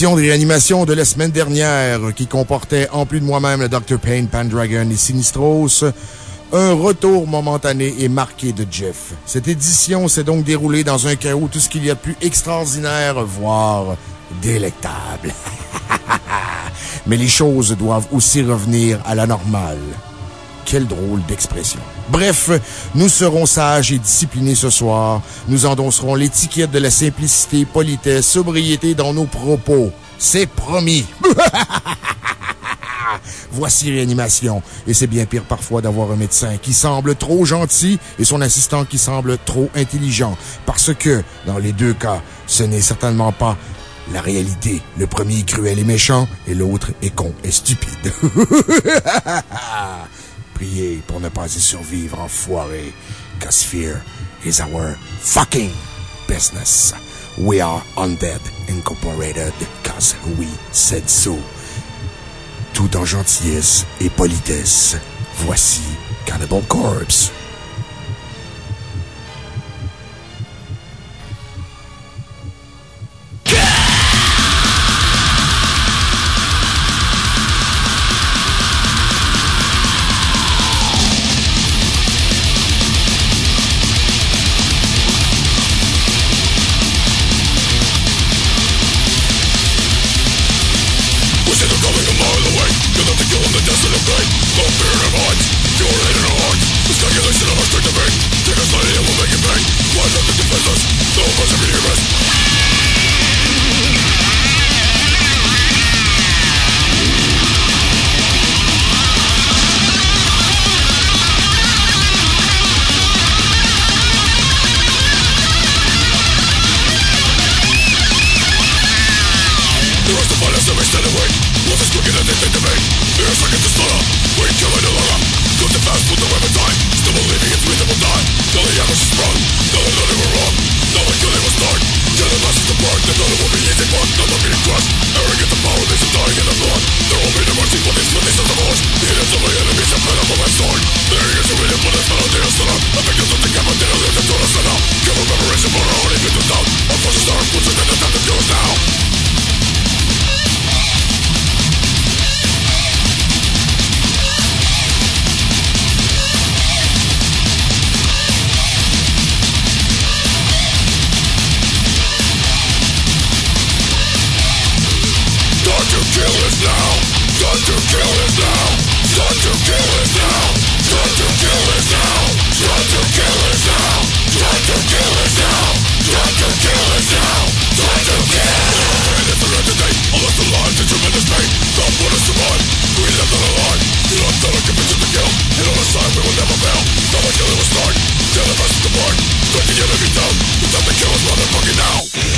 De réanimation de la semaine dernière, qui comportait, en plus de moi-même, le Dr. Payne, Pandragon et Sinistros, un retour momentané et marqué de Jeff. Cette édition s'est donc déroulée dans un chaos tout ce qu'il y a de plus extraordinaire, voire délectable. Mais les choses doivent aussi revenir à la normale. Quelle drôle d'expression. Bref, nous serons sages et disciplinés ce soir. Nous endosserons l'étiquette de la simplicité, politesse, sobriété dans nos propos. C'est promis. Voici réanimation. Et c'est bien pire parfois d'avoir un médecin qui semble trop gentil et son assistant qui semble trop intelligent. Parce que, dans les deux cas, ce n'est certainement pas la réalité. Le premier est cruel et méchant et l'autre est con et stupide. Priez pour ne pas y survivre, enfoiré. Cause fear is our fucking business. We are Undead Incorporated, cause we said so. Tout en gentillesse et politesse, voici Cannibal Corpse. the kill and the desolate fear of heights, you're in an calculation of our strength to Take us and we'll make it bang Why not the defenseless? The oppressive is quicker than they think to me Mere seconds to slaughter We kill another one Cut the fast, put the weapon tight Still believing it's reasonable time Now the ambush is sprung Now I know they the killing was done the masses apart They know it will be easy part Now they're being crushed Arrogant and power This is dying in the blood There will be no mercy for these witnesses of ours The idiots of my enemies have fed up on my sword Their ears are for this fellow dear son of A of the camera did not to turn us enough for our own even to Our forces are implicit and the time to do it now to kill us now. Time to kill us now. Time to kill us now. Time to kill us now. Time to kill us now. Time to kill us now. Time to kill us now. Time to kill. And if we're today, I lost a lot to tremendous pain. God put us to run. We left on the line. You know that I committed to kill. And on our side, we will never fail. No one killing will start. Tell the rest of the part. Breaking every down. It's time to kill us motherfucking now.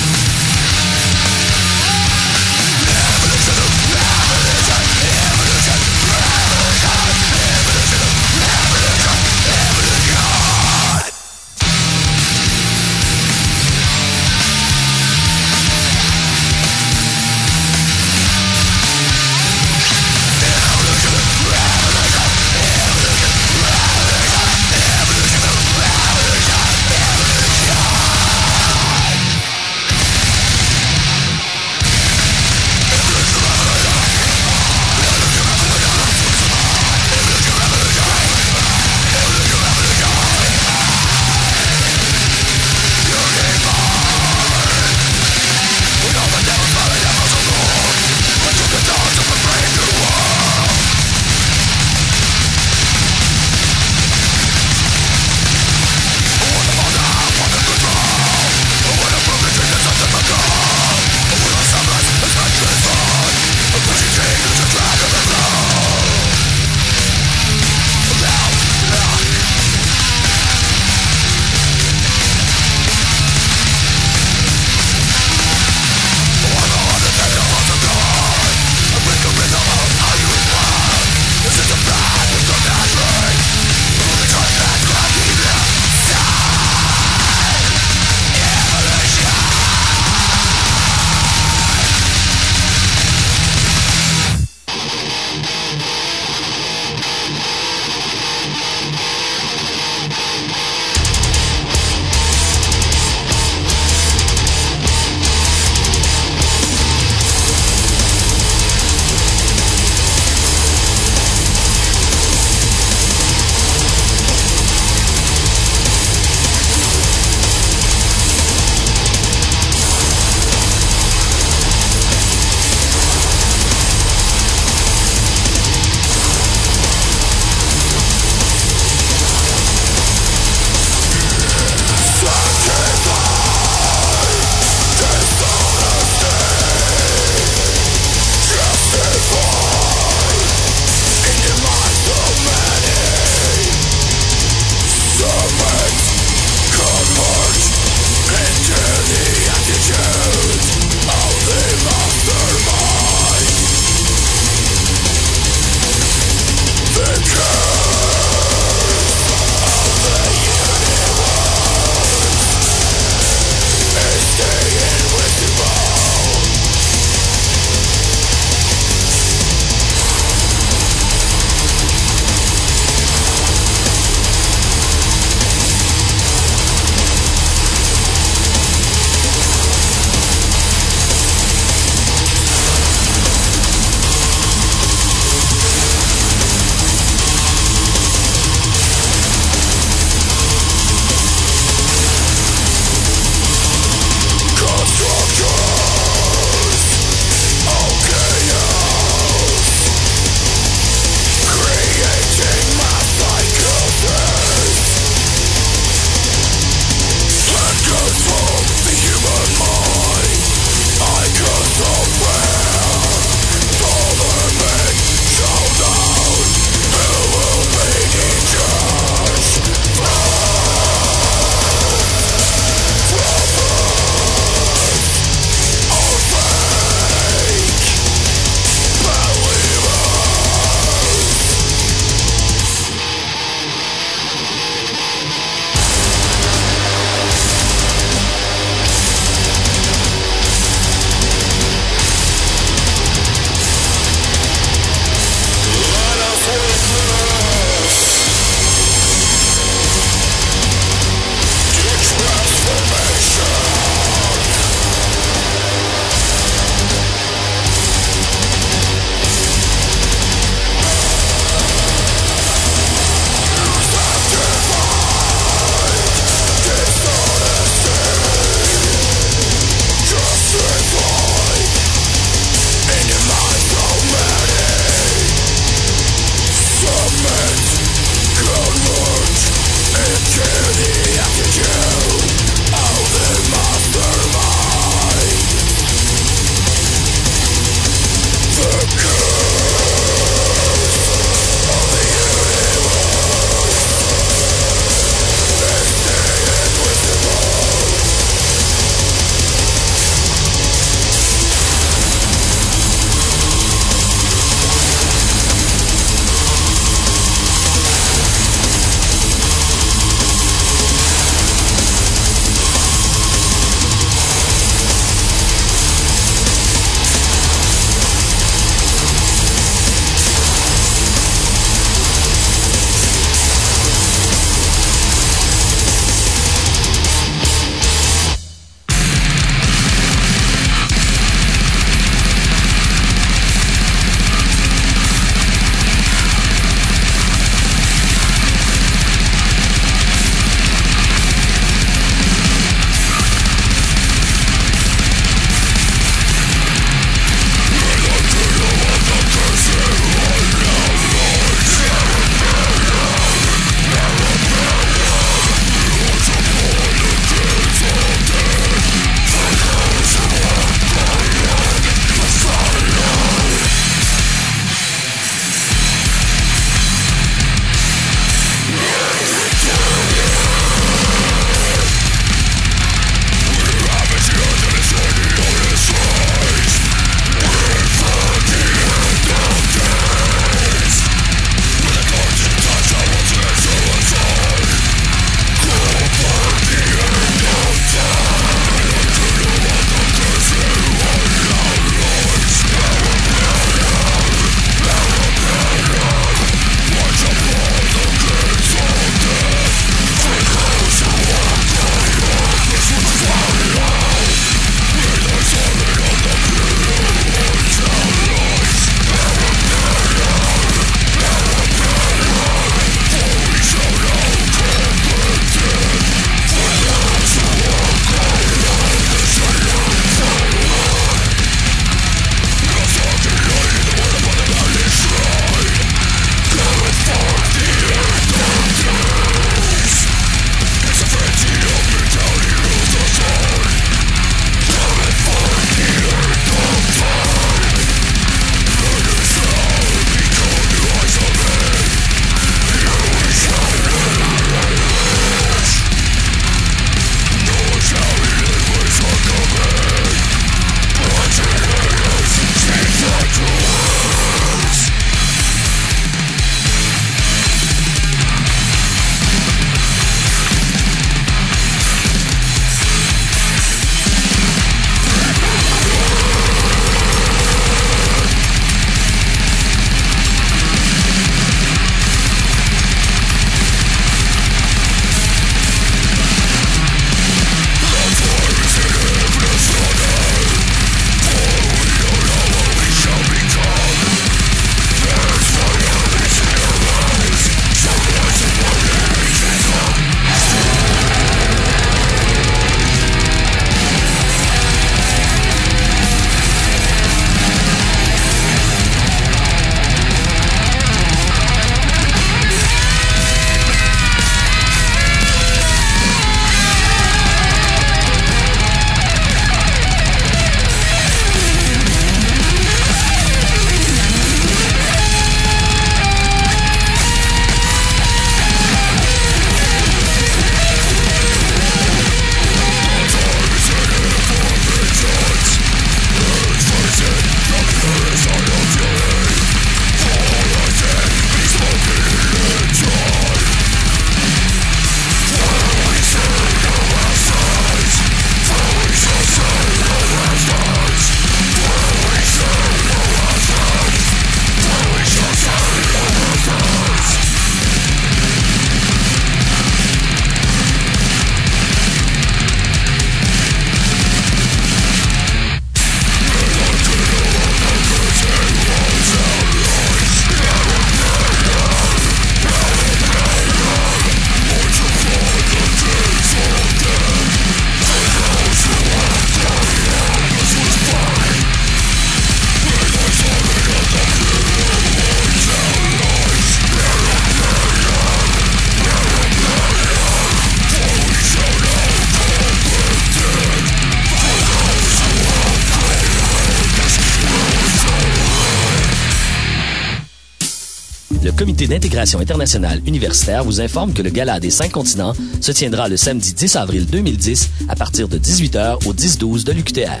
D'intégration internationale universitaire vous informe que le Gala des cinq continents se tiendra le samedi 10 avril 2010 à partir de 18h au 10-12 de l'UQTR.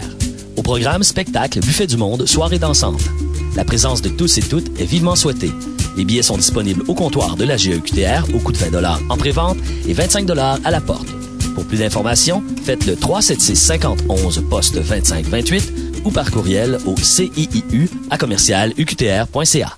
Au programme, spectacle, buffet du monde, soirée d'ensemble. La présence de tous et toutes est vivement souhaitée. Les billets sont disponibles au comptoir de la GEQTR au coût de 20 en prévente et 25 à la porte. Pour plus d'informations, faites le 376 51 poste 2528 ou par courriel au CIIU à commercial UQTR.ca.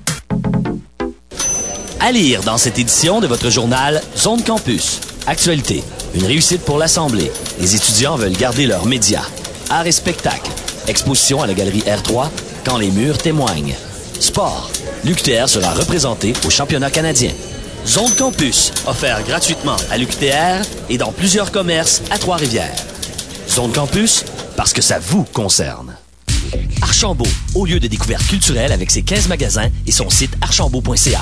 À lire dans cette édition de votre journal Zone Campus. Actualité. Une réussite pour l'Assemblée. Les étudiants veulent garder leurs médias. Art et spectacle. Exposition à la galerie R3 quand les murs témoignent. Sport. L'UQTR sera représenté au championnat canadien. Zone Campus, offert gratuitement à l'UQTR et dans plusieurs commerces à Trois-Rivières. Zone Campus, parce que ça vous concerne. Archambault, au lieu de découverte culturelle avec ses 15 magasins et son site archambault.ca.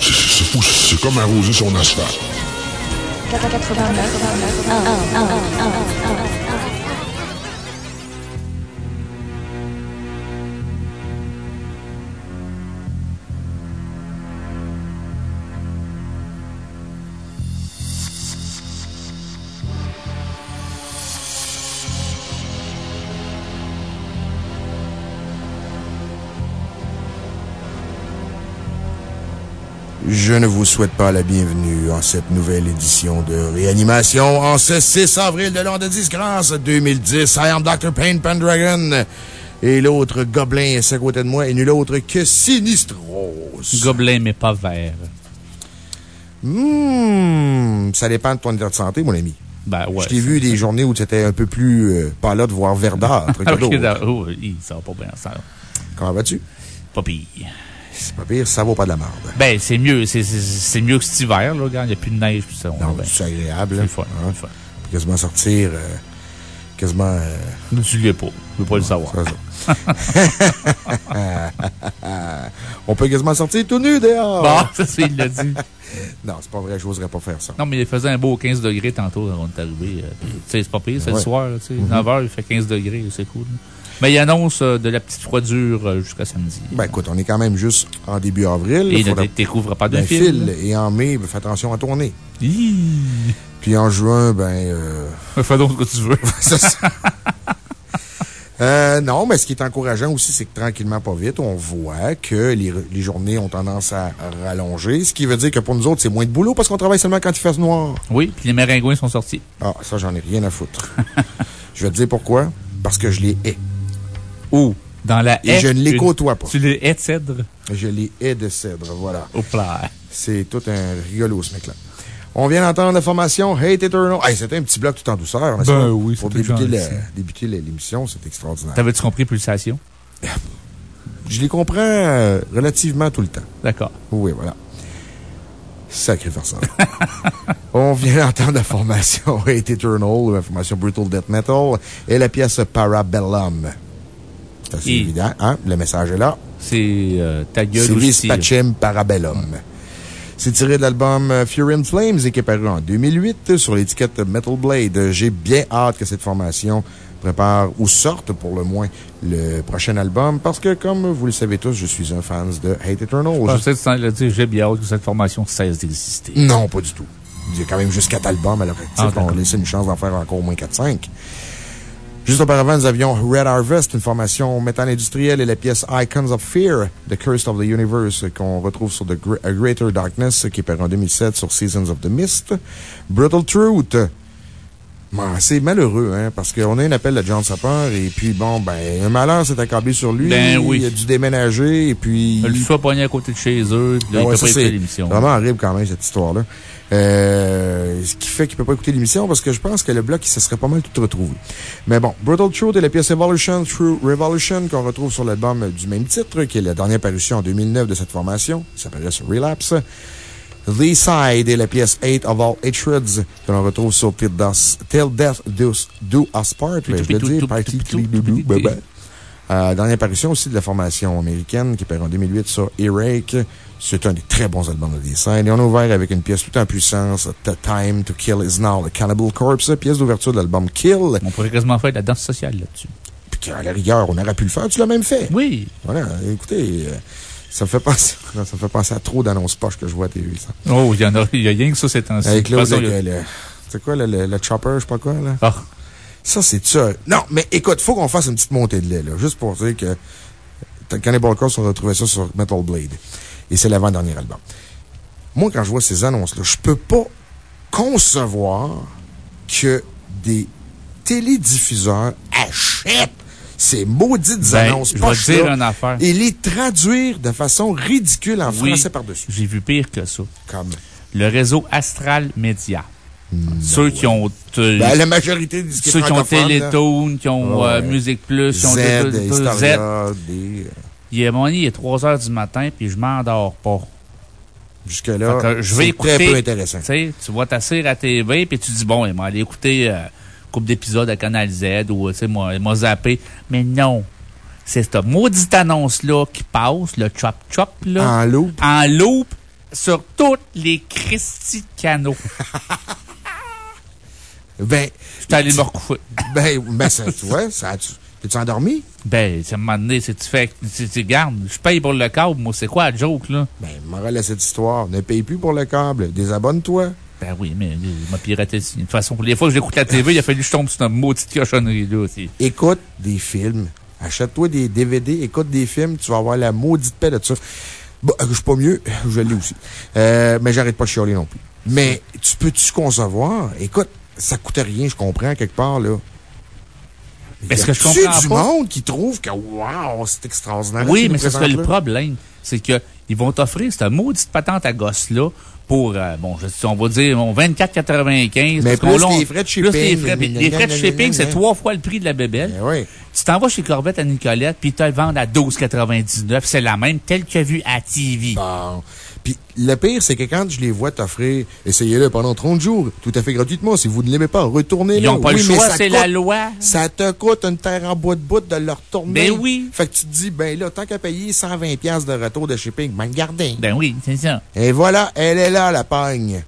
C'est fou, c'est fou. C'est comme arroser son asphalte. 89 Je ne vous souhaite pas la bienvenue en cette nouvelle édition de réanimation en ce 6 avril de l'an de disgrâce 2010. I am Dr. Payne Pendragon. Et l'autre gobelin est à côté de moi et nul autre que Sinistros. Gobelin, mais pas vert. Hmm, ça dépend de ton état de santé, mon ami. Ben ouais. Je t'ai vu des journées où tu étais un peu plus euh, pas là de voir verdâtre que Ok, d'autres. d'accord. Oh, ça va pas bien, ça. Comment vas-tu? Pas pire. C'est pas pire, ça vaut pas de la merde. Ben, c'est mieux. C'est- mieux que cet hiver, là. Regarde, il n'y a plus de neige, puis ça. on Non, c'est agréable. C'est hein? fun. Hein? fun. Quasiment sortir, euh, quasiment. euh, Tu l'es pas. Je veux pas le savoir. ça. On peut quasiment sortir tout nu dehors. Bon, ça, c'est, il l'a dit. Non, c'est pas vrai, je n'oserais pas faire ça. Non, mais il faisait un beau 15 degrés tantôt quand on est arrivé. euh, Tu sais, c'est pas pire, c'est le soir, là, tu sais. Mhm. 9 h, il fait 15 degrés, c'est cool. Mais il annonce euh, de la petite froidure euh, jusqu'à samedi. Ben écoute, on est quand même juste en début avril. Et Il ne découvre pas de fil. fil. Et en mai, ben, fais attention à tourner. Hi. Puis en juin, ben. Euh, Fais donc ce que tu veux. ça. Euh, non, mais ce qui est encourageant aussi, c'est que tranquillement, pas vite, on voit que les, les journées ont tendance à rallonger, ce qui veut dire que pour nous autres, c'est moins de boulot parce qu'on travaille seulement quand il fait noir. Oui, puis les maringouins sont sortis. Ah, ça, j'en ai rien à foutre. je vais te dire pourquoi. Parce que je les hais. Où? Dans la Et haie, je ne les côtoie pas. Tu les haies de cèdre? Je les hais de cèdre, voilà. Au plat. C'est tout un rigolo, ce mec-là. On vient d'entendre la formation Hate Eternal. Hey, c'était un petit bloc tout en douceur, Ben pas? oui, Pour débuter, l'émission, c'est extraordinaire. T'avais-tu compris pulsation? Je les comprends euh, relativement tout le temps. D'accord. Oui, voilà. Sacré farceur. On vient d'entendre la formation Hate Eternal, la formation Brutal Death Metal, et la pièce Parabellum. C'est assez Et- évident, hein? Le message est là. C'est euh, ta gueule aussi. Pacem Parabellum. C'est tiré de l'album euh, Fury and Flames et qui est paru en 2008 sur l'étiquette Metal Blade. J'ai bien hâte que cette formation prépare ou sorte pour le moins le prochain album parce que, comme vous le savez tous, je suis un fan de Hate Eternal. Je pensais que tu allais dire, j'ai bien hâte que cette formation cesse d'exister. Non, pas du tout. Il y a quand même juste quatre albums à leur actif. Ah, on laisser une chance d'en faire encore au moins 4-5. Juste auparavant, nous avions Red Harvest, une formation métal industrielle et la pièce Icons of Fear, The Curse of the Universe, qu'on retrouve sur The Greater Darkness, qui est paru en 2007 sur Seasons of the Mist. Brutal Truth. C'est malheureux, hein, parce qu'on a un appel de John Sapper, et puis bon, ben, un malheur s'est accablé sur lui. Ben oui. Il a dû déménager, et puis. Il soit pogné à côté de chez eux, puis là, ben il peut pas l'émission. vraiment horrible quand même, cette histoire-là. Euh, ce qui fait qu'il peut pas écouter l'émission parce que je pense que le bloc, il se serait pas mal tout retrouvé. Mais bon, Brutal Truth et la pièce Evolution True Revolution qu'on retrouve sur l'album du même titre, qui est la dernière parution en 2009 de cette formation. Ça s'appelle sur Relapse. The Side et la pièce 8 of All Hatreds que l'on retrouve sur Till Death Do, Do Us Part. Je le dire, Party euh, dernière parution aussi de la formation américaine qui est en 2008 sur Earache. C'est un des très bons albums de design. Et on a ouvert avec une pièce tout en puissance, The Time to Kill Is Now, The Cannibal Corpse, pièce d'ouverture de l'album Kill. On pourrait quasiment faire de la danse sociale là-dessus. Puis à la rigueur, on aurait pu le faire. Tu l'as même fait. Oui. Voilà. Écoutez, euh, ça me fait penser, ça me fait penser à trop d'annonces poches que je vois à TV, ça. Oh, il y en a, il y a rien que ça, c'est un Avec l'autre, c'est quoi, le, le, chopper, je sais pas quoi, là? Ah. Ça, c'est ça. Non, mais écoute, faut qu'on fasse une petite montée de lait, là. Juste pour dire que Cannibal Corpse, on a trouvé ça sur Metal Blade. Et c'est l'avant-dernier album. Moi, quand je vois ces annonces-là, je peux pas concevoir que des télédiffuseurs achètent ces maudites ben, annonces. Je vais dire une affaire. Et les traduire de façon ridicule en français par-dessus. J'ai vu pire que ça. Comme? Le réseau Astral Media. Ceux qui ont. Euh, ben, la majorité des Ceux qui ont Télétoon, qui ont euh, Musique Plus, qui ont Z, Z. Il est, mon il est 3 heures du matin, puis je m'endors pas. Jusque-là, je vais écouter. très peu intéressant. Tu vois ta série à TV, puis tu dis, bon, il m'a aller écouter euh, couple d'épisodes à Canal Z ou, tu sais, m'a zappé. Mais non. C'est cette maudite annonce-là qui passe, le chop-chop, là. En loop. En loop sur tous les Christy canaux. ben. Je suis allé me recoucher. Ben, ben, ça, tu vois, ça, tu, T'es-tu endormi? Ben, ça m'a donné, c'est tu fais, tu garde, je paye pour le câble, moi, c'est quoi la joke, là? Ben, morale à cette histoire, ne paye plus pour le câble, désabonne-toi. Ben oui, mais il m'a piraté. De toute façon, pour les fois que j'écoute la TV, il a fallu que je tombe sur une maudite cochonnerie-là aussi. Écoute des films. Achète-toi des DVD, écoute des films, tu vas avoir la maudite paix de ça. Bon, je suis pas mieux, je l'ai aussi. Euh, mais j'arrête pas de chialer non plus. Mais tu peux-tu concevoir? Écoute, ça coûte rien, je comprends, quelque part, là. Est-ce que je comprends pas? du monde qui trouve que, wow, c'est extraordinaire. Oui, mais c'est ce que le problème. C'est qu'ils vont t'offrir cette maudite patente à gosse-là pour, euh, bon, on va dire, 24,95. Mais plus les frais de shipping. les frais, les frais de shipping, c'est trois fois le prix de la bébelle. Ben oui. Tu t'en vas chez Corbett à Nicolette, puis ils te le vendent à 12,99. C'est la même, telle que vue à TV. Bon. Puis le pire, c'est que quand je les vois t'offrir, essayez-le pendant 30 jours, tout à fait gratuitement. Si vous ne l'aimez pas, retournez-le. Ils n'ont pas le choix, c'est la loi. Ça te coûte une terre en bout de bout de le retourner. Ben oui. Fait que tu te dis, ben là, tant qu'à payer 120$ de retour de shipping, ben gardez. Ben oui, c'est ça. Et voilà, elle est là, la pagne.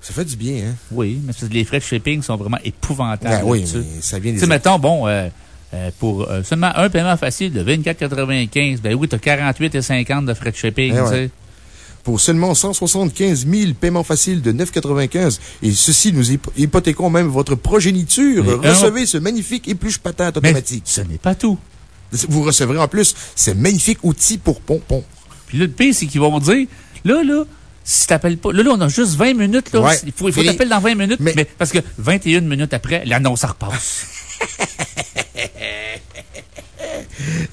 Ça fait du bien, hein? Oui, mais les frais de shipping sont vraiment épouvantables. Ben oui, mais ça vient des. Tu sais, mettons, bon, euh, euh, pour euh, seulement un paiement facile de 24,95, ben oui, tu as 48,50 de frais de shipping, ben tu sais pour seulement 175 000 paiements faciles de 9,95. Et ceci, nous hypothéquons même votre progéniture. Recevez ce magnifique épluche patate automatique. ce n'est pas tout. Vous recevrez en plus ce magnifique outil pour pompon. Puis là, le pire, c'est qu'ils vont dire, là, là, si t'appelles pas, là, là, on a juste 20 minutes, là. il faut, il faut t'appeler dans 20 minutes, mais, parce que 21 minutes après, l'annonce repasse.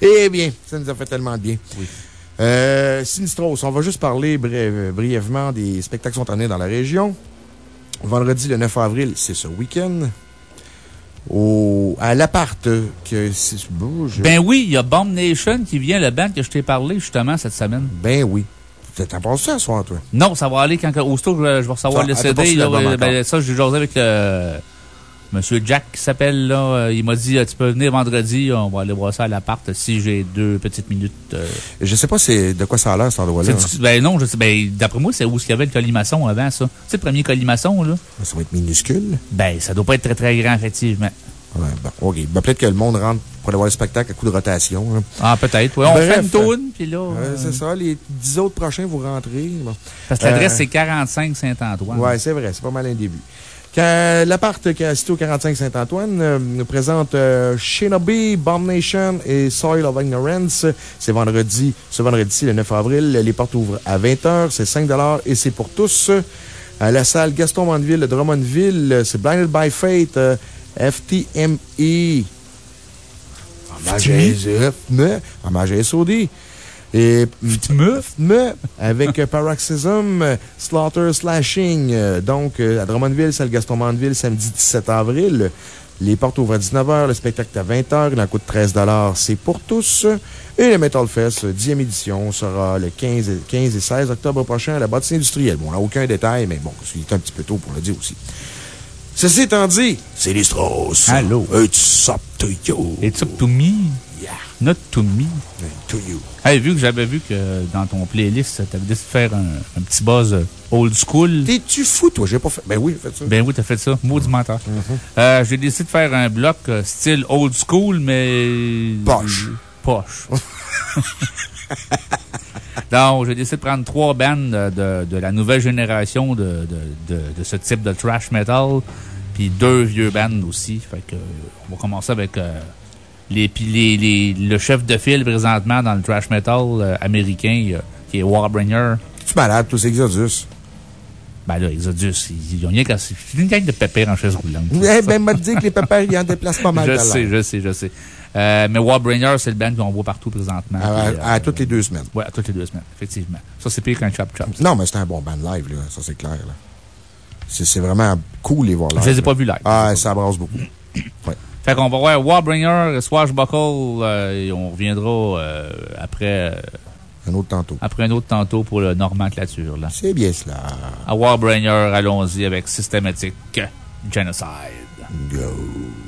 eh bien, ça nous a fait tellement de bien. Oui. Euh, Sinistros, on va juste parler brièvement des spectacles qui sont annés dans la région. Vendredi, le 9 avril, c'est ce week-end. Au, à l'appart, que Ben oui, il y a Bomb Nation qui vient, le band que je t'ai parlé justement cette semaine. Ben oui. T'as pensé ça ce soir, toi? Non, ça va aller quand, aussitôt je, je vais recevoir le CD. ben, ça, j'ai jasé avec le, Monsieur Jack s'appelle, là, euh, il m'a dit, euh, tu peux venir vendredi, on va aller voir ça à l'appart si j'ai deux petites minutes. Je euh. Je sais pas de quoi ça a l'air, cet endroit-là. Ben non, je sais, ben, d'après moi, c'est où il y avait le colimaçon avant, ça. Tu sais, le premier colimaçon, là. Ça va être minuscule. Ben, ça doit pas être très, très grand, effectivement. Ouais, bon, OK. Ben, peut-être que le monde rentre pour aller voir le spectacle à coup de rotation. Ah, peut-être, oui. On fait une tourne, puis là. c'est ça. Les dix autres prochains, vous rentrez. Parce que l'adresse, c'est 45 Saint-Antoine. Ouais, c'est vrai. C'est pas mal un début. L'appart qui est assisté au 45 Saint-Antoine nous présente Shinobi, Bomb Nation et Soil of Ignorance. C'est vendredi, ce vendredi-ci, le 9 avril. Les portes ouvrent à 20h. C'est 5 et c'est pour tous. À la salle Gaston Mandeville de Drummondville, c'est Blinded by Fate, FTME. Hommage à SOD. Et FTME, avec Paroxysm, Slaughter Slashing. Donc, à Drummondville, salle Gaston Mandeville, samedi 17 avril. Les portes ouvrent à 19h, le spectacle est à 20h, il en coûte 13 c'est pour tous. Et le Metal Fest, 10e édition, sera le 15 et, 15 et 16 octobre prochain à la bâtisse industrielle. Bon, on n'a aucun détail, mais bon, c'est un petit peu tôt pour le dire aussi. Ceci étant dit, c'est les Strauss. Hello. It's up to you. It's up to me. Not to me. To you. Hey, vu que j'avais vu que dans ton playlist, t'avais décidé de faire un, petit buzz old school. T'es-tu fou, toi? J'ai pas fait. Ben oui, j'ai fait ça. Ben oui, t'as fait ça. Maudit menteur. Mm-hmm. euh, j'ai décidé de faire un bloc euh, style old school, mais. Poche. Poche. Donc, j'ai décidé de prendre trois bandes de, de, la nouvelle génération de, de, de, ce type de trash metal, puis deux vieux bands aussi. Fait que, on va commencer avec euh, les, les, les, le chef de file présentement dans le trash metal euh, américain, euh, qui est Warbringer. Tu malade, tous Exodus? Ben là, Exodus, ils ont rien qu'à. C'est une gang de pépères en chaise roulante. Eh ben, m'a dit que les pépères, ils en déplacent pas mal. je sais, je sais, je sais. Euh, mais Warbringer, c'est le band qu'on voit partout présentement. À, toutes les deux semaines. Oui, à toutes les deux semaines, effectivement. Ça, c'est pire qu'un Chop Chop. Non, mais c'est un bon band live, là. Ça, c'est clair, C'est vraiment cool, les voir live. Je les ai pas vus live. Ah, ça brasse beaucoup. ouais. Fait qu'on va voir Warbringer, Swashbuckle, euh, et on reviendra euh, après. Euh, un autre tantôt. Après un autre tantôt pour le Normandclature, là. C'est bien cela. À Warbringer, allons-y avec Systematic Genocide. Go.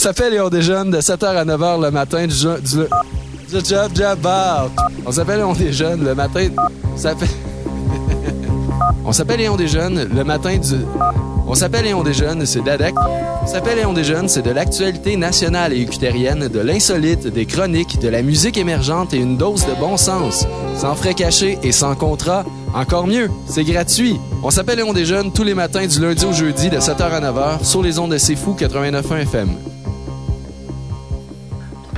S'appelle et on déjeune de 7h à 9h le matin du, du, job job On s'appelle et on le matin. On s'appelle et on déjeune le matin du. On s'appelle et on déjeune, c'est d'ADEC. On s'appelle et on déjeune, c'est de l'actualité nationale et ucutérienne, de l'insolite, des chroniques, de la musique émergente et une dose de bon sens. Sans frais cachés et sans contrat. Encore mieux, c'est gratuit. On s'appelle et on déjeune tous les matins du lundi au jeudi de 7h à 9h sur les ondes de C'est Fou 89.1 FM.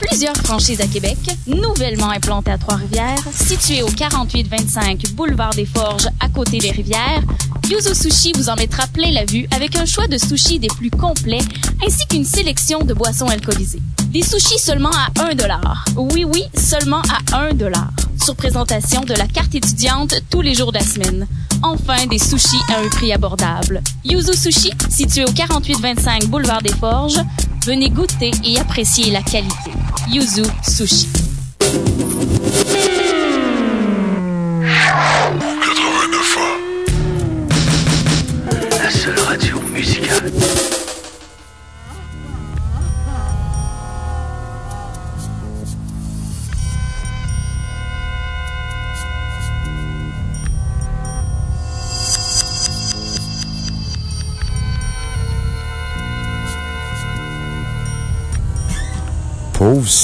Plusieurs franchises à Québec, nouvellement implantée à Trois-Rivières, située au 4825 Boulevard des Forges à côté des rivières, Yuzu Sushi vous en mettra plein la vue avec un choix de sushis des plus complets ainsi qu'une sélection de boissons alcoolisées. Des sushis seulement à 1 dollar. Oui, oui, seulement à 1 dollar. Sur présentation de la carte étudiante tous les jours de la semaine. Enfin, des sushis à un prix abordable. Yuzu Sushi, situé au 4825 Boulevard des Forges, venez goûter et apprécier la qualité. Yuzu Sushi. La seule radio musicale.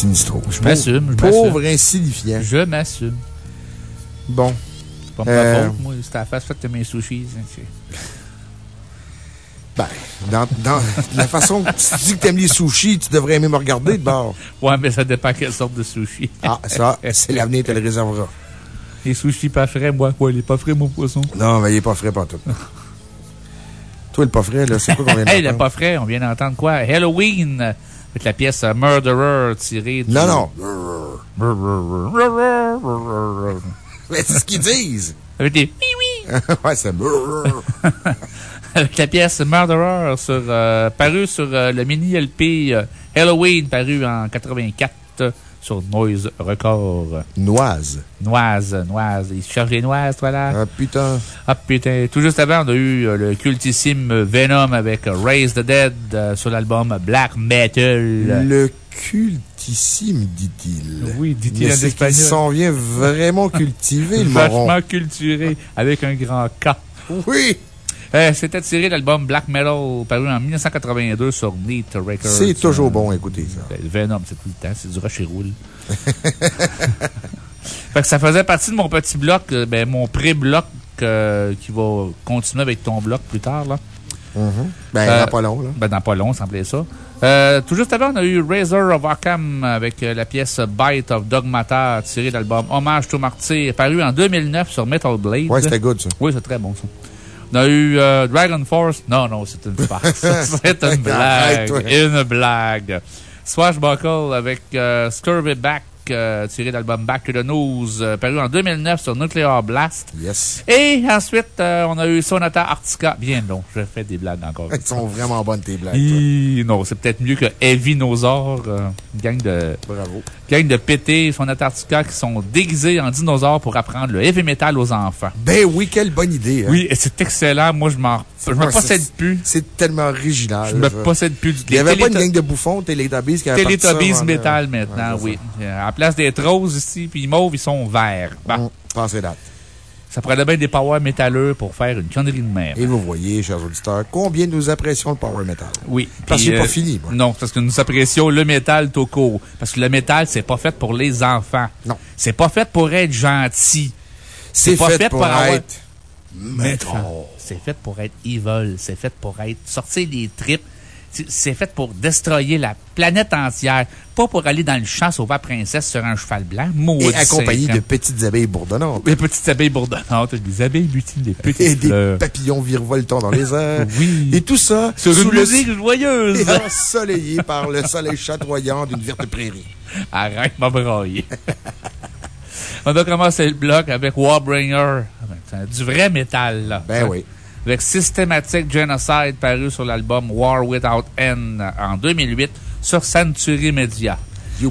Sinistro. Je m'assume, Pauvre insignifiant. Je m'assume. Bon. C'est pas Euh, ma faute, moi. C'est la face faite de mes sushis. hein, Ben, dans, dans la façon que tu dis que t'aimes les sushis, tu devrais aimer me regarder de bord. Ouais, mais ça dépend quelle sorte de sushi. Ah, ça, c'est l'avenir te le réservera. Les sushis pas frais, moi, quoi. Les pas frais, mon poisson? Non, mais il est pas frais pas tout. Toi, le pas frais, là, c'est quoi qu'on vient Hey, le d'entendre? pas frais, on vient d'entendre quoi? Halloween, avec la pièce euh, Murderer tirée du... Non, non. Mais c'est ce qu'ils disent. Avec des oui, oui. ouais, c'est avec la pièce Murderer sur, euh, paru sur euh, le mini LP euh, Halloween, paru en 84 euh, sur Noise Record. Noise. Noise, Noise. Il cherche les noises, toi, là? Ah, putain. Ah, putain. Tout juste avant, on a eu euh, le cultissime Venom avec Raise the Dead euh, sur l'album Black Metal. Le cultissime, dit-il. Oui, dit-il en espagnol. s'en vient vraiment cultivé, le moron. Vachement culturé, avec un grand K. Oui! Euh, C'était tiré de l'album Black Metal, paru en 1982 sur Neat Records. C'est toujours bon à écouter, ça. ben, Venom, c'est tout le temps. C'est du rush et roule. fait que ça faisait partie de mon petit bloc, euh, ben, mon pré-bloc euh, qui va continuer avec ton bloc plus tard, là. Mhm. Ben, Euh, dans pas long, là. Ben, dans pas long, ça semblait ça. Euh, tout juste avant, on a eu Razor of Arkham avec euh, la pièce Bite of Dogmata tirée de l'album Hommage to Martyr, paru en 2009 sur Metal Blade. Ouais, c'était good, ça. Oui, c'est très bon, ça. On a eu euh, Dragon Force? Non, non, c'est une farce. c'est une blague. Une blague. Swashbuckle avec euh, Scurvy Back, euh, tiré de l'album Back to the News, euh, paru en 2009 sur Nuclear Blast. Yes. Et ensuite, euh, on a eu Sonata Arctica. Bien long, je fais des blagues encore. Ils sont vraiment bonnes, tes blagues. Hi, non, c'est peut-être mieux que Heavy une gang de, Bravo. gang de pétés son Antarctica qui sont déguisés en dinosaures pour apprendre le heavy metal aux enfants. Ben oui, quelle bonne idée. hein. Oui, et c'est excellent. Moi, je m'en, je me possède plus. C'est tellement original. Je me possède plus du Il n'y avait pas une gang de bouffons, Télétubbies, qui avait Télétubbies en- métal maintenant, oui. Place d'être roses ici, puis mauves, ils sont verts. Bon. Hum, Pensez date. Ça prenait bien des power métalleux pour faire une connerie de mer. Et vous voyez, chers auditeurs, combien nous apprécions le power metal? Oui. Parce que c'est pas euh, fini, moi. Non, parce que nous apprécions le métal tout court. Parce que le métal, c'est pas fait pour les enfants. Non. C'est pas fait pour être gentil. C'est pas fait, pour être métal. C'est fait pour être evil. C'est fait pour être sortir des tripes c'est fait pour destroyer la planète entière, pas pour aller dans le champ sauver la princesse sur un cheval blanc. Et accompagné de petites abeilles bourdonnantes. Des petites abeilles bourdonnantes, des abeilles mutiles, des petites Et des papillons virevoltants dans les airs. oui. Et tout ça sur une musique joyeuse. Et ensoleillé par le soleil chatoyant d'une verte prairie. Arrête ma brailler. On a commencé le bloc avec Warbringer. Du vrai métal, là. Ben oui avec Systematic Genocide paru sur l'album War Without End en 2008 sur Century Media.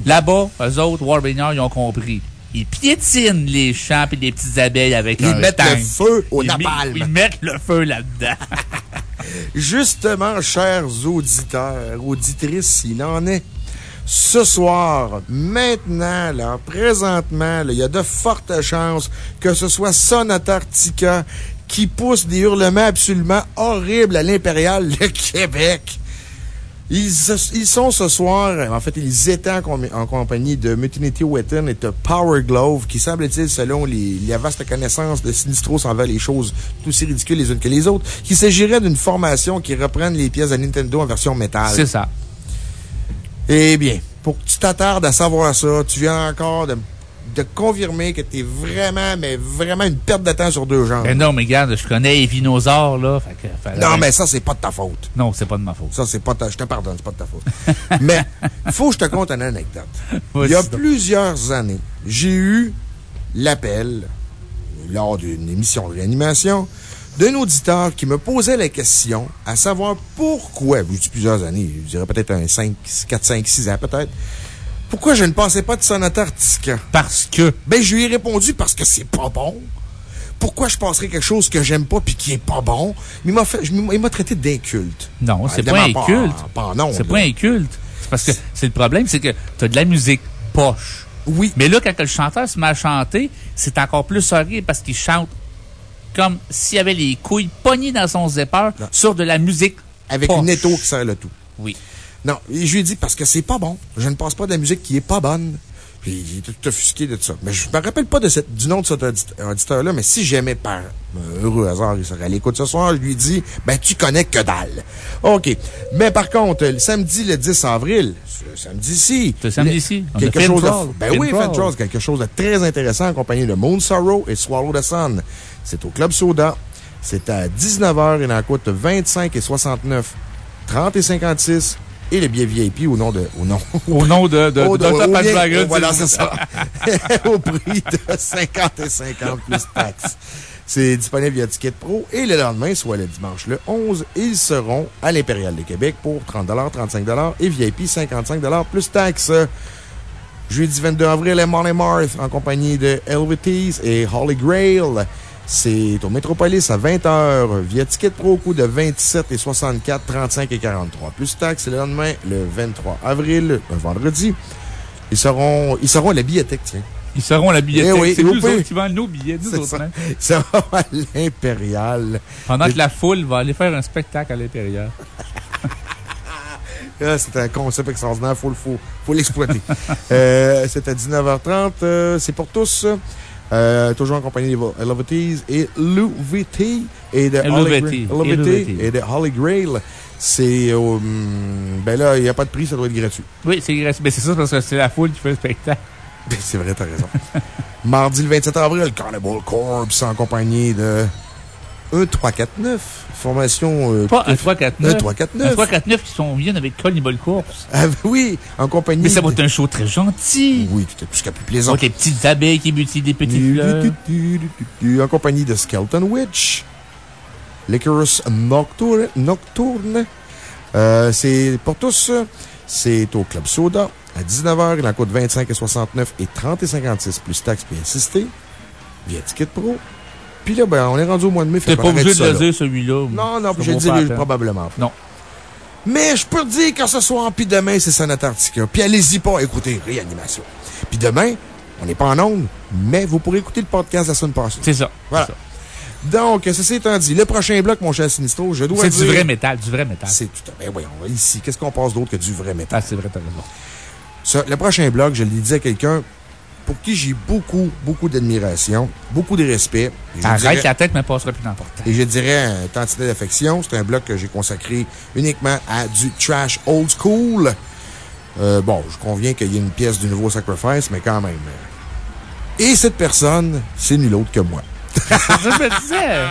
Là-bas, eux autres, Warbringer, ils ont compris. Ils piétinent les champs et les petites abeilles avec ils un mettent le feu au napalm. Ils mettent le feu là-dedans. Justement, chers auditeurs, auditrices, il en est. Ce soir, maintenant, là, présentement, il y a de fortes chances que ce soit Sonata Arctica qui pousse des hurlements absolument horribles à l'Impérial de Québec. Ils, sont ce soir, en fait, ils étaient en, compagnie de Mutinity Wetton et de Power Glove, qui semble-t-il, selon les, les, vastes connaissances de Sinistro, s'en va les choses tout aussi ridicules les unes que les autres, qu'il s'agirait d'une formation qui reprenne les pièces de Nintendo en version métal. C'est ça. Eh bien, pour que tu t'attardes à savoir ça, tu viens encore de de confirmer que t'es vraiment, mais vraiment une perte de temps sur deux jambes. Ben non, mais regarde, je connais les dinosaures, là. non, mais ça, c'est pas de ta faute. Non, c'est pas de ma faute. Ça, c'est pas Je te pardonne, c'est pas de ta faute. mais, faut que je te conte une anecdote. Il y a plusieurs années, j'ai eu l'appel, lors d'une émission de réanimation, d'un auditeur qui me posait la question à savoir pourquoi, je dis plusieurs années, je dirais peut-être un 5, 4, 5, 6 ans peut-être, pourquoi je ne pensais pas de Sonata Arctica? Parce que. Ben, je lui ai répondu parce que c'est pas bon. Pourquoi je passerais quelque chose que j'aime pas puis qui est pas bon? Il m'a fait, il m'a traité d'inculte. Non, c'est pas inculte. Pas, non. C'est pas inculte. C'est parce que c'est le problème, c'est que t'as de la musique poche. Oui. Mais là, quand le chanteur se met à chanter, c'est encore plus horrible parce qu'il chante comme s'il avait les couilles pognées dans son zipper sur de la musique Avec une étau qui sert le tout. Oui. Non, et je lui ai dit parce que c'est pas bon. Je ne passe pas de la musique qui est pas bonne. Puis il était tout offusqué de ça. Mais je me rappelle pas de cette, du nom de cet auditeur-là, mais si jamais par heureux hasard il serait à l'écoute ce soir, je lui dis, ben tu connais que dalle. OK. Mais par contre, le samedi le 10 avril, ce samedi-ci. Ce samedi-ci. Quelque chose de, ben oui, Fan quelque chose de très intéressant en compagnie de Moon Sorrow et Swallow the Sun. C'est au Club Soda. C'est à 19h. Il en coûte 25 et 69, 30 et 56 et le billet VIP au nom de. Au nom, au nom de, de, au, de, Voilà, c'est ça. au prix de 50 et 50 plus taxes. C'est disponible via Ticket Pro et le lendemain, soit le dimanche le 11, ils seront à l'Impérial de Québec pour 30 35 et VIP 55 plus taxes. Jeudi 22 avril, à Molly Marth en compagnie de LVTs et Holy Grail. C'est au Métropolis à 20h via Ticket Pro au coût de 27 et 64, 35 et 43. Plus taxes le lendemain, le 23 avril, un vendredi. Ils seront, ils seront à la billetteque, tiens. Ils seront à la. Eh oui, c'est nous autres qui vendent nos billets, nous autres. Hein. Ils seront à l'Impérial. Pendant que la foule va aller faire un spectacle à l'intérieur. Ah, c'est un concept extraordinaire. Faut, faut, faut l'exploiter. euh, c'est à 19h30. Euh, c'est pour tous. Euh, toujours en compagnie de Lovities et Lou et de Holly, et de Holly Grail. C'est. Euh, ben là, il n'y a pas de prix, ça doit être gratuit. Oui, c'est gratuit. Mais c'est ça parce que c'est la foule qui fait le spectacle. Ben, c'est vrai, t'as raison. Mardi le 27 avril, Carnival Corps en compagnie de E349. Formation. Euh, Pas un 349. E349. Un 349 qui sont, viennent avec Cannibal Corpse. Ah, oui, en compagnie. Mais ça va être un show très gentil. Oui, tout est plus qu'à plus plaisant. Avec les petites abeilles qui mutilent des petits fleurs. En compagnie de Skeleton Witch. Licorice Nocturne. Nocturne. Euh, c'est pour tous. C'est au Club Soda. À 19h, il en coûte 25 et 69 et 30 et 56 plus taxes puis insister. Via Ticket Pro. Puis là, ben, on est rendu au mois de mai. T'es pas obligé de le dire, celui-là. Non, non, je le dis probablement Non. Mais je peux te dire que ce soir, puis demain, c'est Arctica. Puis allez-y pas écouter Réanimation. Puis demain, On n'est pas en ondes, mais vous pourrez écouter le podcast la semaine passée. C'est ça. Voilà. Donc, ceci étant dit, le prochain bloc, mon cher Sinistro, je dois C'est dire... du vrai métal, du vrai métal. C'est tout à fait. Oui, on va ici. Qu'est-ce qu'on passe d'autre que du vrai métal? Ah, c'est vrai, t'as raison. Ça, le prochain bloc, je le disais à quelqu'un pour qui j'ai beaucoup, beaucoup d'admiration, beaucoup de respect. Arrête, dirais- la tête me passera plus n'importe. et je dirais un tantinet d'affection. C'est un bloc que j'ai consacré uniquement à du trash old school. Euh, bon, je conviens qu'il y a une pièce du nouveau Sacrifice, mais quand même. euh. Et cette personne, c'est nul autre que moi. Je me disais.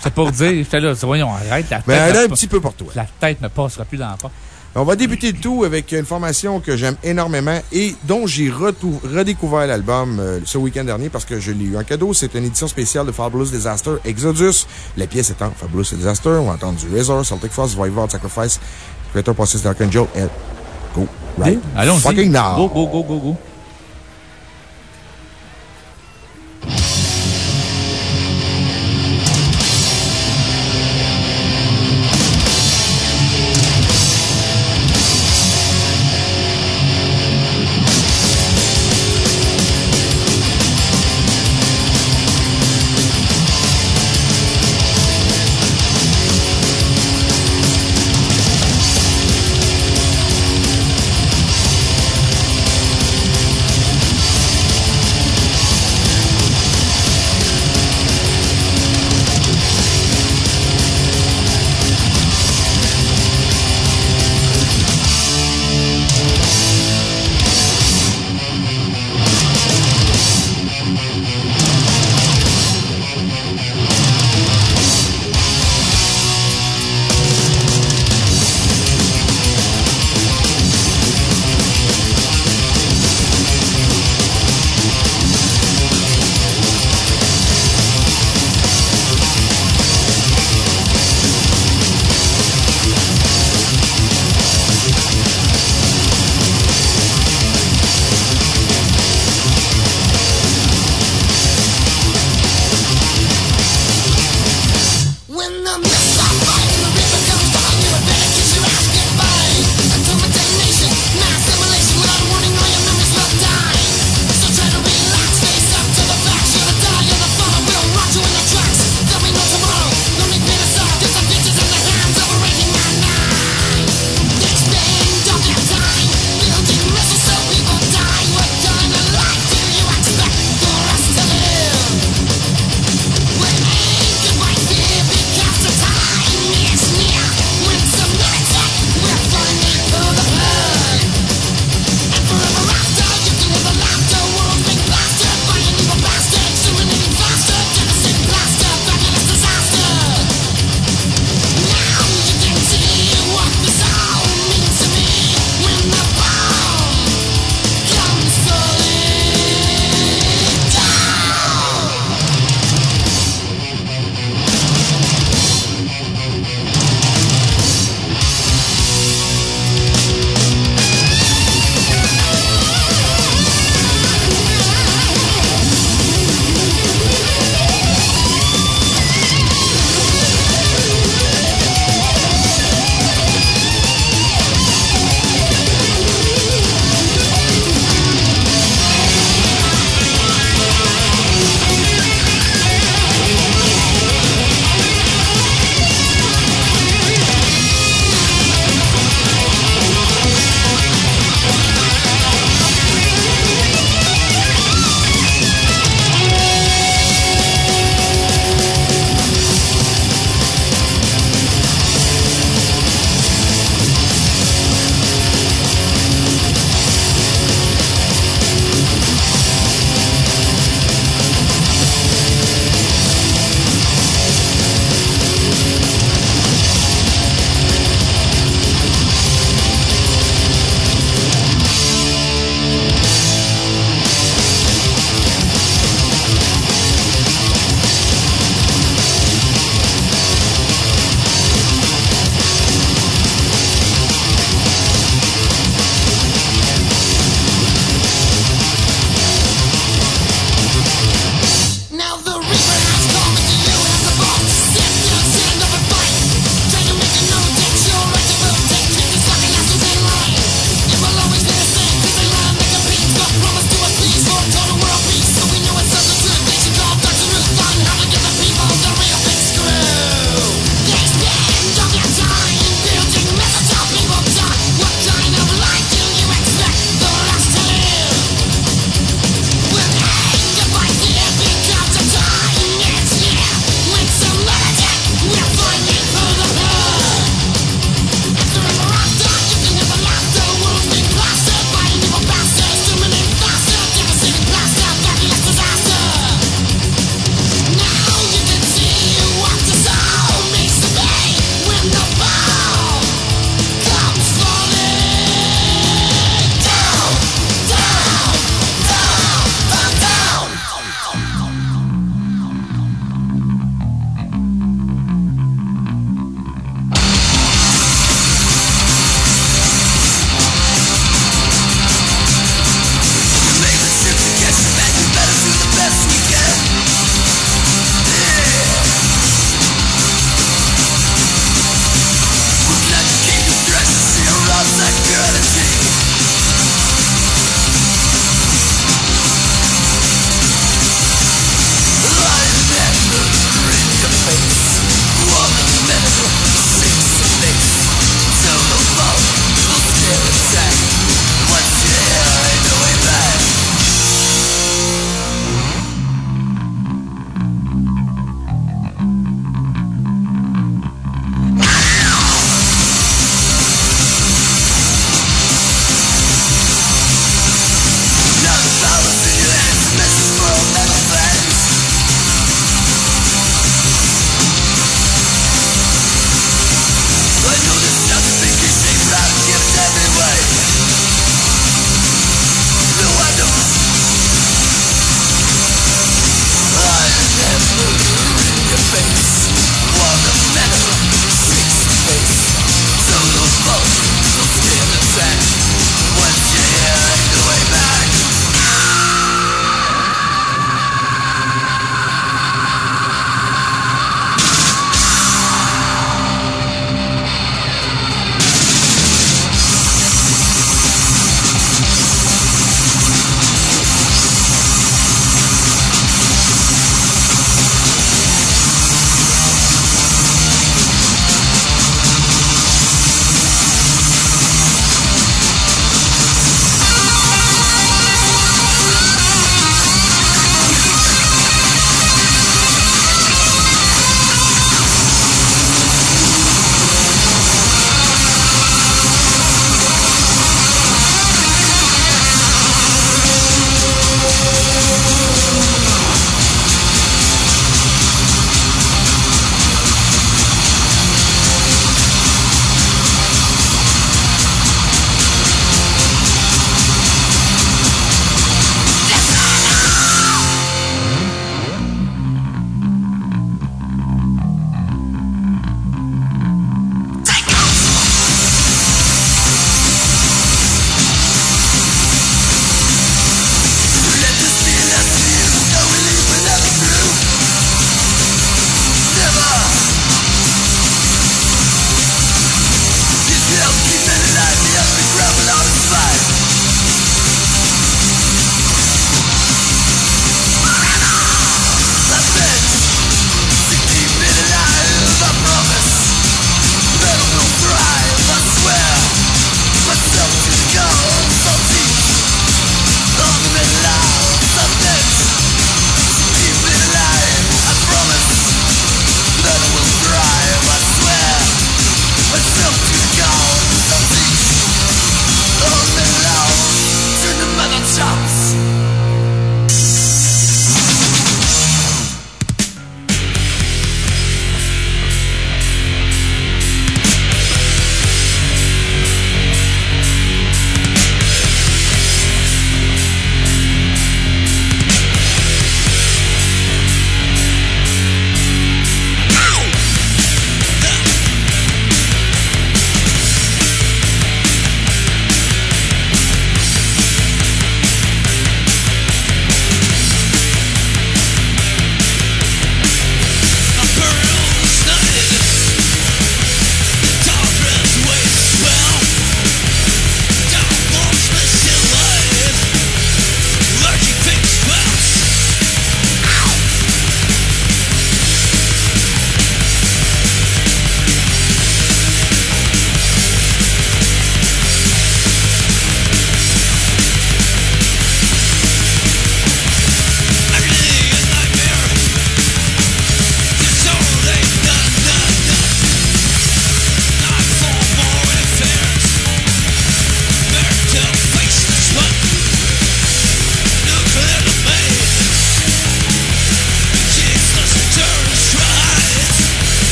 C'est pour dire, j'étais là, voyons, arrête, la tête. Mais elle un petit peu pour toi. La tête me passera plus dans la porte. On va débuter le tout avec une formation que j'aime énormément et dont j'ai redécouvert l'album euh, ce week-end dernier parce que je l'ai eu en cadeau. C'est une édition spéciale de Fabulous Disaster Exodus. La pièce étant Fabulous Disaster. On va entendre du Razor, Celtic Frost, Voivod, Sacrifice, Creator Process Dark Angel et Go Right Allons-y. Fucking Now. Go, go, go, go, go.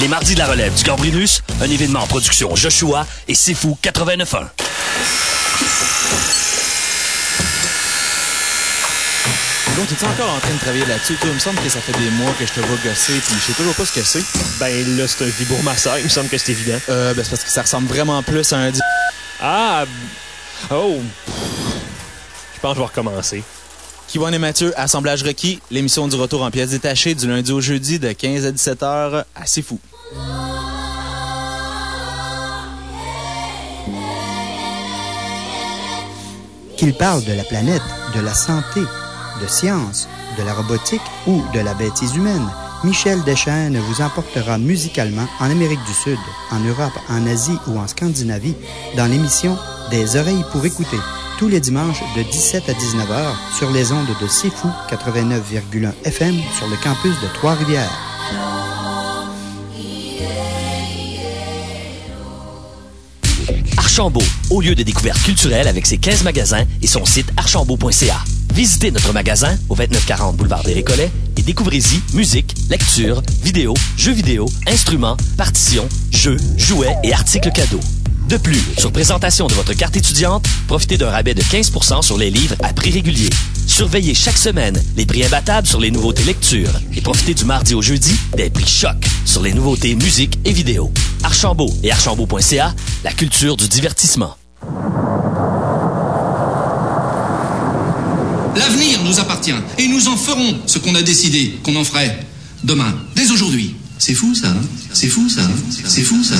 Les mardis de la relève du Gambrinus, un événement en production Joshua et Sifu 89.1. Donc, tu es encore en train de travailler là-dessus? il me semble que ça fait des mois que je te vois gosser, puis je sais toujours pas ce que c'est. Ben là, c'est un vibromasseur, il me semble que c'est évident. Euh, ben c'est parce que ça ressemble vraiment plus à un... Ah! Oh! Je pense que je vais recommencer. Kivon et Mathieu, Assemblage requis, l'émission du retour en pièces détachées du lundi au jeudi de 15 à 17 heures. Assez fou. Qu'il parle de la planète, de la santé, de science, de la robotique ou de la bêtise humaine, Michel Deschaines vous emportera musicalement en Amérique du Sud, en Europe, en Asie ou en Scandinavie dans l'émission Des oreilles pour écouter, tous les dimanches de 17 à 19 heures sur les ondes de Sifu 89,1 FM sur le campus de Trois-Rivières. Archambault, au lieu de découverte culturelle avec ses 15 magasins et son site archambault.ca. Visitez notre magasin au 2940 boulevard des Récollets et découvrez-y musique, lecture, vidéo, jeux vidéo, instruments, partitions, jeux, jouets et articles cadeaux. De plus, sur présentation de votre carte étudiante, profitez d'un rabais de 15% sur les livres à prix régulier. Surveillez chaque semaine les prix imbattables sur les nouveautés lecture et profitez du mardi au jeudi des prix choc sur les nouveautés musique et vidéo. Archambault et archambault.ca, la culture du divertissement. L'avenir nous appartient et nous en ferons ce qu'on a décidé qu'on en ferait demain, dès aujourd'hui. C'est fou ça, hein c'est fou ça, c'est fou ça.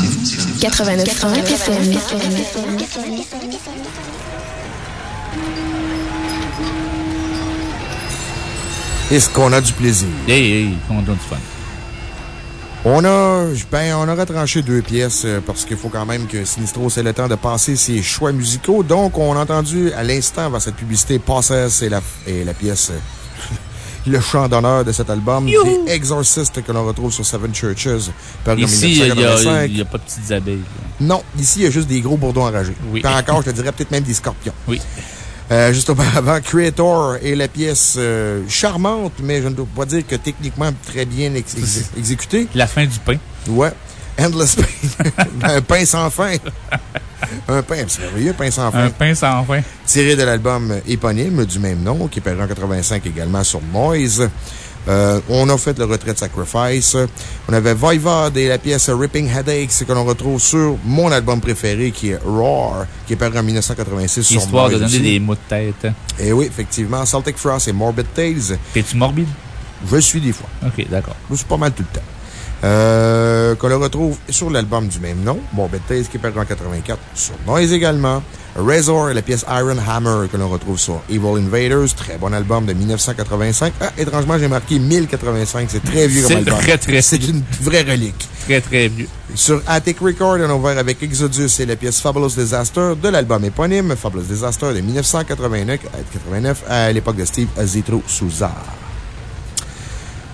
89 FM. Est-ce qu'on a du plaisir? Hey, hey, on a du fun. On a, ben, on a retranché deux pièces euh, parce qu'il faut quand même que Sinistro ait le temps de passer ses choix musicaux. Donc, on a entendu à l'instant vers cette publicité Passer, c'est la, et la pièce, euh, le chant d'honneur de cet album, The Exorcist que l'on retrouve sur Seven Churches. Ici, il n'y a, pas de petites abeilles. Non, ici, il y a juste des gros bourdons enragés. Oui. encore, je te dirais peut-être même des scorpions. Oui. Euh, juste auparavant, Creator et la pièce euh, charmante, mais je ne dois pas dire que techniquement très bien exécutée. La fin du pain. Ouais. Endless Pain. un pain sans fin. un pain, c'est merveilleux, pain sans fin. Un pain sans fin. Tiré de l'album éponyme du même nom, qui est paru en 85 également sur Noise. Euh, on a fait le retrait de Sacrifice. On avait Voivod et la pièce Ripping Headaches que l'on retrouve sur mon album préféré qui est Roar, qui est paru en 1986 sur Histoire de donner des mots de tête. Et eh oui, effectivement. Celtic Frost et Morbid Tales. Es-tu morbide? Je suis des fois. OK, d'accord. Je suis pas mal tout le temps. Euh, qu'on le retrouve sur l'album du même nom, Morbid Tales, qui est paru en 84 sur Noise également. Razor et la pièce Iron Hammer que l'on retrouve sur Evil Invaders. Très bon album de 1985. Ah, étrangement, j'ai marqué 1085. C'est très vieux comme album. C'est très, très C'est une vraie relique. Très, très vieux. Sur Attic Record, on a ouvert avec Exodus et la pièce Fabulous Disaster de l'album éponyme Fabulous Disaster de 1989 à l'époque de Steve Azitro Souza.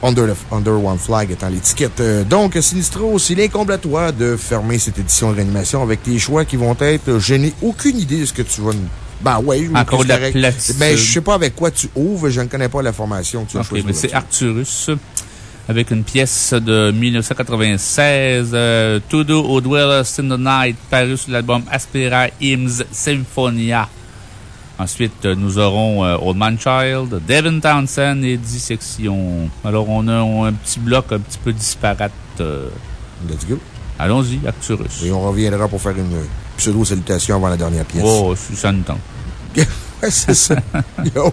Under, One Flag étant l'étiquette. Euh, donc, Sinistro, s'il incombe à toi de fermer cette édition de réanimation avec tes choix qui vont être. Je n'ai aucune idée de ce que tu vas. Ben ouais, Encore de la Mais je sais pas avec quoi tu ouvres, je ne connais pas la formation que tu as okay, mais c'est Arcturus avec une pièce de 1996, euh, To Do O Dwellers in the Night, paru sur l'album Aspera Hymns Symphonia. Ensuite, nous aurons euh, Old Man Child, Devin Townsend et Dissection. Alors, on a un petit bloc un petit peu disparate. Euh. Let's go. Allons-y, Arcturus. Et on reviendra pour faire une pseudo-salutation avant la dernière pièce. Oh, ça nous tente. c'est ça. Yo.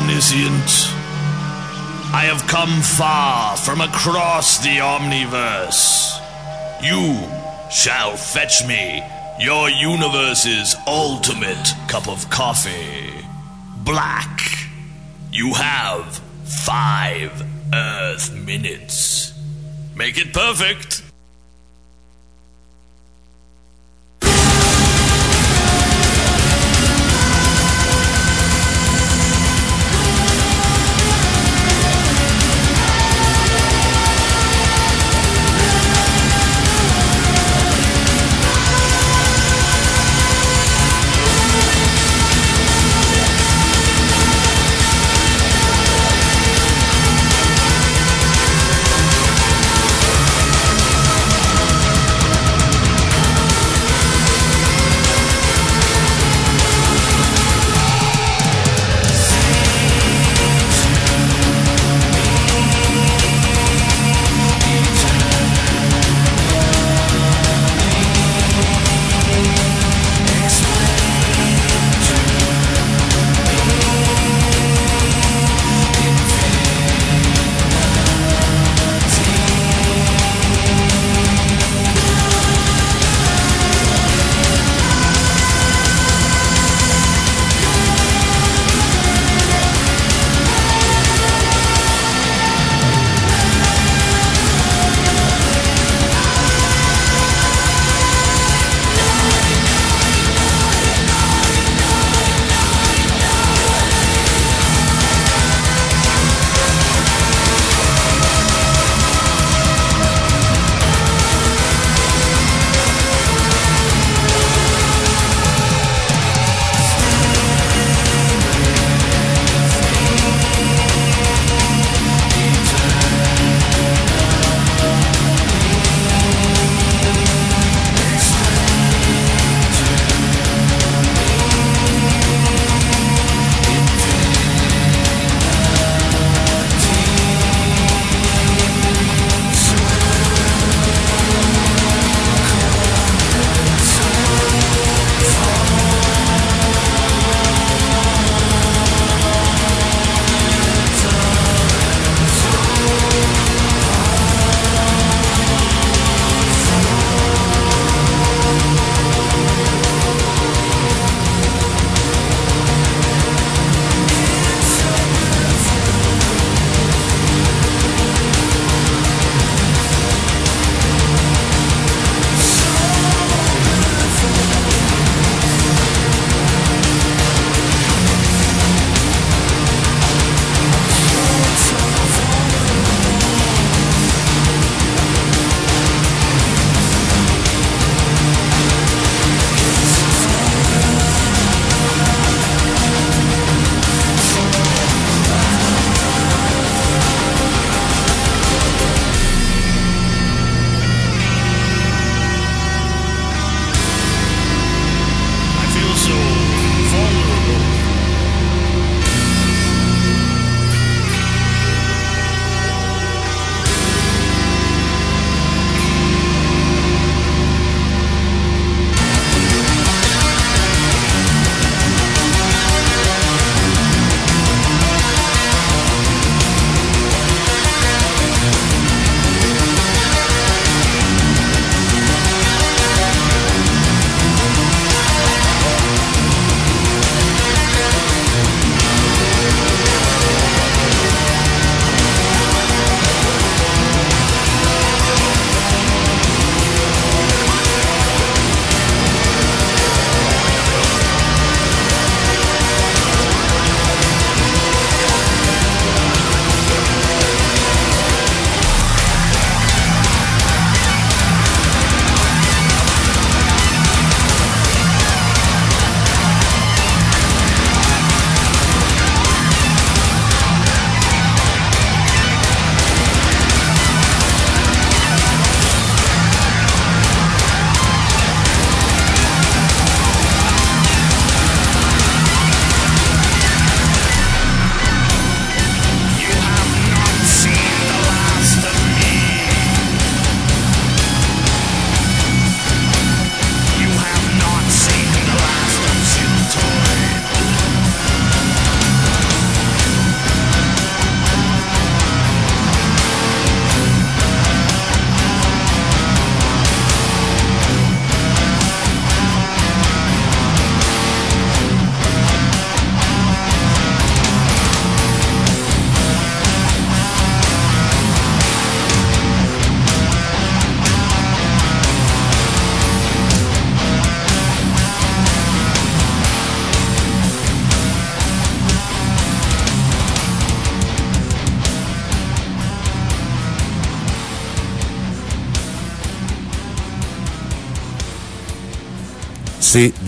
Omniscient. I have come far from across the Omniverse. You shall fetch me your universe's ultimate cup of coffee. Black. You have five Earth minutes. Make it perfect.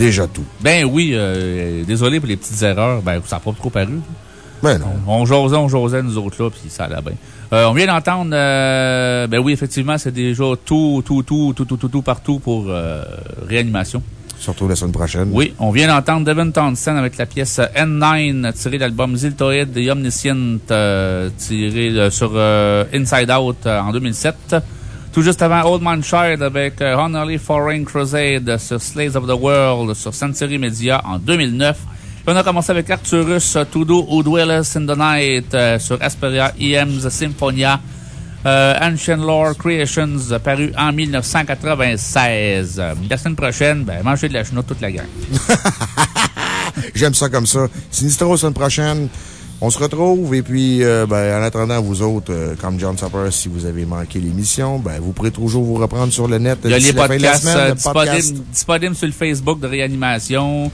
Déjà tout. Ben oui, euh, désolé pour les petites erreurs. Ben, ça n'a pas trop paru. Ben non. On, on jasait, on jasait, nous autres, là, puis ça allait bien. Euh, on vient d'entendre, euh, ben oui, effectivement, c'est déjà tout, tout, tout, tout, tout, tout, tout partout pour euh, réanimation. Surtout la semaine prochaine. Oui, on vient d'entendre Devin Townsend avec la pièce N9 tirée de l'album Ziltoid The Omniscient tiré euh, sur Inside Out en 2007. Tout juste avant Old Man Child avec Honorly Foreign Crusade sur Slaves of the World sur Century Media en 2009. Puis on a commencé avec Arturus To Do Who Dwelleth in the Night sur Asperia EM's Symphonia. Ancient Lore Creations, paru en 1996. La semaine prochaine, ben, mangez de la chenoute toute la gang. J'aime ça comme ça. Sinistro, semaine prochaine. On se retrouve et puis, euh, ben, en attendant, vous autres, euh, comme John Supper, si vous avez manqué l'émission, ben, vous pourrez toujours vous reprendre sur le net. Il y a les podcasts, semaine, disponibles, disponibles sur le Facebook de réanimation.